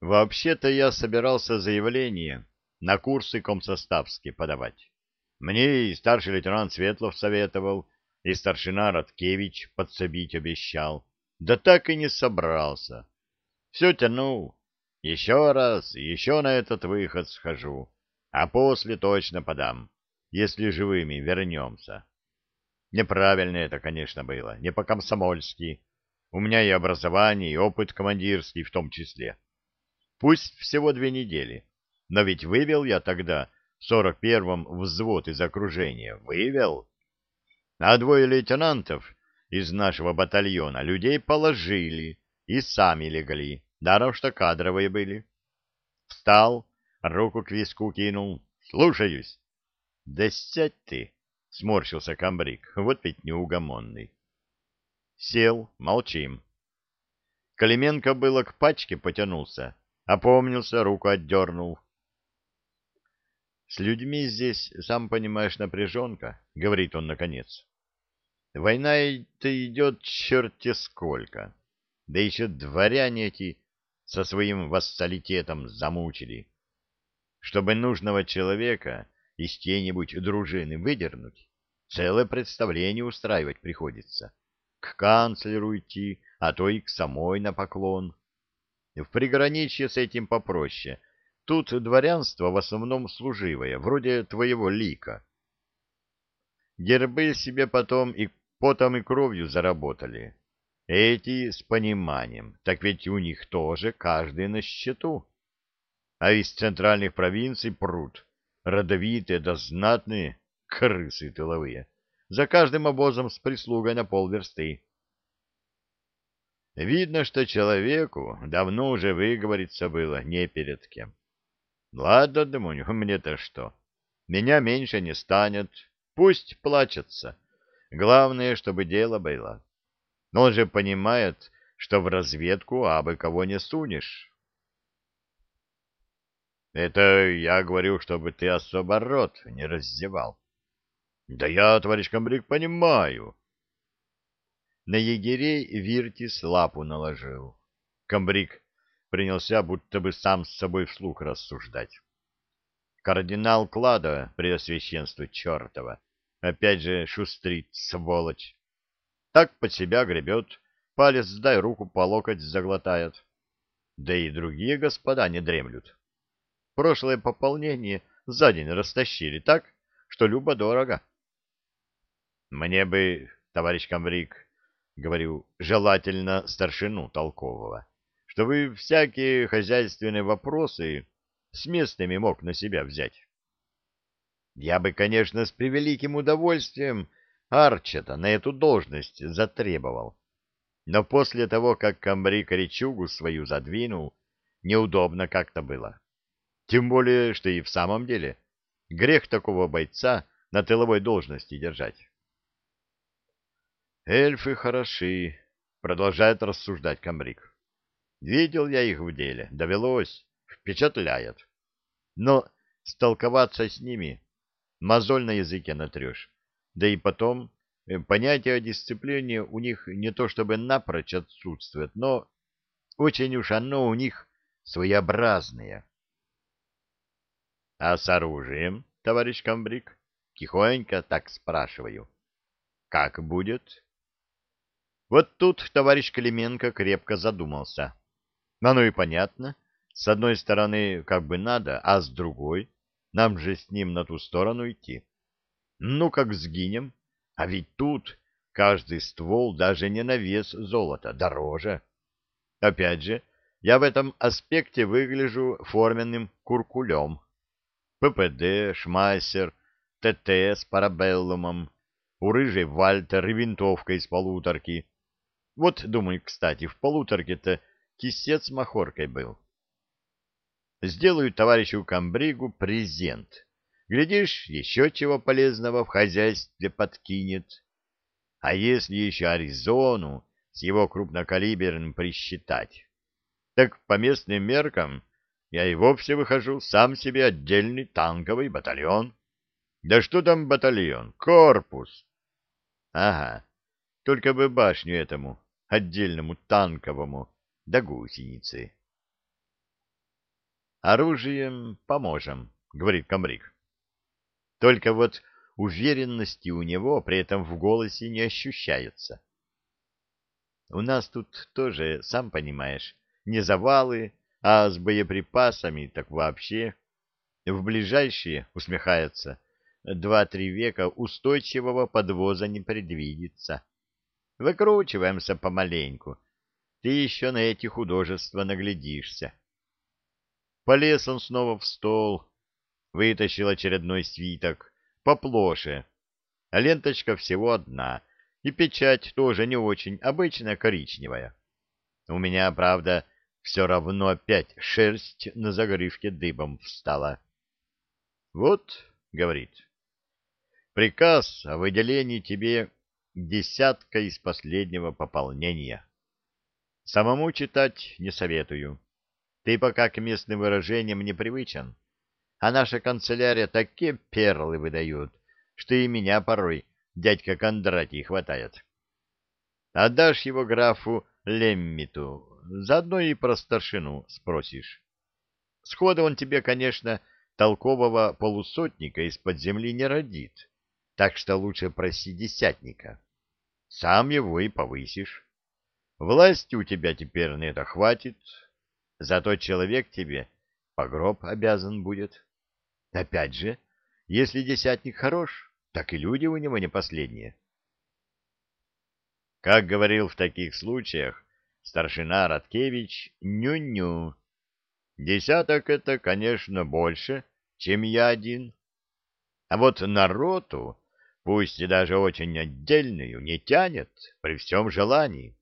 Вообще-то я собирался заявление на курсы комсоставские подавать. Мне и старший лейтенант Светлов советовал, и старшина Радкевич подсобить обещал. Да так и не собрался. Все тянул. Еще раз, еще на этот выход схожу, а после точно подам, если живыми вернемся. Неправильно это, конечно, было, не по-комсомольски. У меня и образование, и опыт командирский в том числе. Пусть всего две недели, но ведь вывел я тогда в 41-м взвод из окружения. Вывел. А двое лейтенантов из нашего батальона людей положили и сами легли, даром что кадровые были. Встал, руку к виску кинул. Слушаюсь. Да сядь ты, сморщился комбриг, вот ведь неугомонный. Сел, молчим. Калименко было к пачке потянулся, опомнился, руку отдернул. С людьми здесь, сам понимаешь, напряженка, — говорит он наконец. Война-то идет черти сколько. Да еще дворяне эти со своим вассалитетом замучили. Чтобы нужного человека из чьей-нибудь дружины выдернуть, целое представление устраивать приходится. К канцлеру идти, а то и к самой на поклон. В приграничье с этим попроще — Тут дворянство в основном служивое, вроде твоего лика. Гербы себе потом и потом и кровью заработали. Эти с пониманием, так ведь у них тоже каждый на счету. А из центральных провинций пруд, родовитые да знатные, крысы тыловые, за каждым обозом с прислугой на полверсты. Видно, что человеку давно уже выговориться было не перед кем. Ладно, думаю, мне-то что? Меня меньше не станет. Пусть плачется. Главное, чтобы дело было. Но он же понимает, что в разведку абы кого не сунешь. Это я говорю, чтобы ты особо рот не раздевал. Да я, товарищ комбриг, понимаю. На егерей Виртис лапу наложил. Комбриг принялся будто бы сам с собой вслух рассуждать. Кардинал Клада, преосвященство чертова, опять же шустрит, сволочь. Так под себя гребет, палец дай руку по локоть заглотает. Да и другие господа не дремлют. Прошлое пополнение за день растащили так, что любо-дорого. Мне бы, товарищ комбриг, говорю, желательно старшину толкового что вы всякие хозяйственные вопросы с местными мог на себя взять. Я бы, конечно, с превеликим удовольствием Арчета на эту должность затребовал. Но после того, как комбри коричугу свою задвинул, неудобно как-то было. Тем более, что и в самом деле грех такого бойца на тыловой должности держать. «Эльфы хороши», — продолжает рассуждать комбриг. Видел я их в деле, довелось, впечатляет. Но столковаться с ними мозоль на языке натрешь. Да и потом, э, понятие о дисциплине у них не то чтобы напрочь отсутствует, но очень уж оно у них своеобразное. — А с оружием, товарищ комбриг? Тихонько так спрашиваю. — Как будет? Вот тут товарищ Клименко крепко задумался. — оно и понятно. С одной стороны, как бы надо, а с другой, нам же с ним на ту сторону идти. Ну, как сгинем. А ведь тут каждый ствол даже не на вес золота, дороже. Опять же, я в этом аспекте выгляжу форменным куркулем. ППД, шмайсер, ТТ с парабеллумом, у рыжей Вальтер и винтовка из полуторки. Вот, думаю, кстати, в полуторке-то кисет с махоркой был. Сделаю товарищу Камбригу презент. Глядишь, еще чего полезного в хозяйстве подкинет. А если еще Аризону с его крупнокалиберным присчитать, так по местным меркам я и вовсе выхожу сам себе отдельный танковый батальон. Да что там батальон? Корпус. Ага, только бы башню этому, отдельному танковому, до гусеницы. Оружием поможем, говорит комбриг. Только вот уверенности у него при этом в голосе не ощущается. У нас тут тоже, сам понимаешь, не завалы, а с боеприпасами так вообще. В ближайшие, усмехается, два-три века устойчивого подвоза не предвидится. Выкручиваемся помаленьку. Ты еще на эти художества наглядишься. Полез он снова в стол, вытащил очередной свиток, поплоше. А ленточка всего одна, и печать тоже не очень, обычная коричневая. У меня, правда, все равно опять шерсть на загривке дыбом встала. «Вот», — говорит, — «приказ о выделении тебе десятка из последнего пополнения. Самому читать не советую. Ты пока к местным выражениям не привычен, а наша канцелярия такие перлы выдают, что и меня порой дядька Кондратий хватает. Отдашь его графу Леммиту, заодно и про старшину спросишь. Схода он тебе, конечно, толкового полусотника из-под земли не родит, так что лучше проси десятника. Сам его и повысишь. Власти у тебя теперь на это хватит, зато человек тебе по гроб обязан будет. Опять же, если десятник хорош, так и люди у него не последние. Как говорил в таких случаях старшина Радкевич, ню-ню. Десяток — это, конечно, больше, чем я один. А вот народу, пусть и даже очень отдельную, не тянет при всем желании.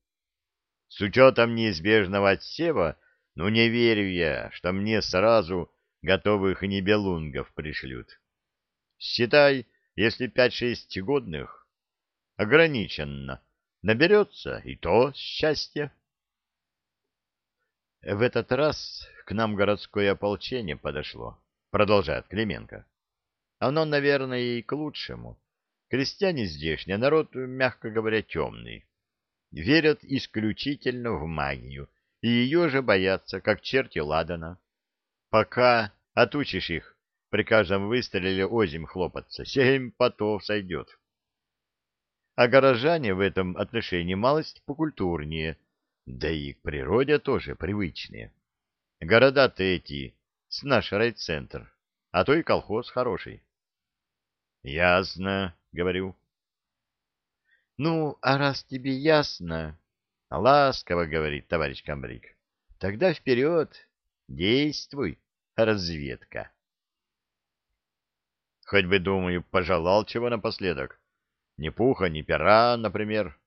С учетом неизбежного отсева, ну не верю я, что мне сразу готовых небелунгов пришлют. Считай, если пять-шесть годных, ограниченно, наберется и то счастье. В этот раз к нам городское ополчение подошло, продолжает Клименко. Оно, наверное, и к лучшему. Крестьяне здешние, народ, мягко говоря, темный. Верят исключительно в магию, и ее же боятся, как черти ладана. Пока отучишь их при каждом выстреле озим хлопаться, семь потов сойдет. А горожане в этом отношении малость покультурнее — да и к природе тоже привычные. Города-то эти с наш райцентр, а то и колхоз хороший. — Ясно, — говорю. — Ну, а раз тебе ясно, — ласково говорит товарищ комбриг, — тогда вперед, действуй, разведка. Хоть бы, думаю, пожелал чего напоследок. Ни пуха, ни пера, например.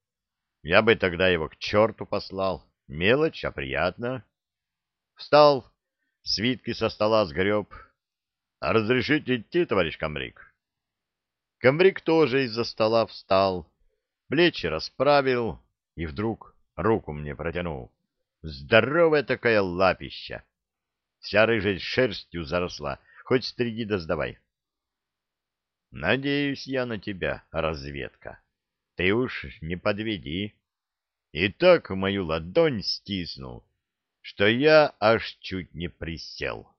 Я бы тогда его к черту послал. Мелочь, а приятно. Встал, свитки со стола сгреб. А разрешите идти, товарищ комбриг? Комбриг тоже из-за стола встал, плечи расправил и вдруг руку мне протянул. Здоровая такая лапища. Вся рыжей шерстью заросла, хоть стриги да сдавай. Надеюсь я на тебя, разведка. Ты уж не подведи. И так мою ладонь стиснул, что я аж чуть не присел.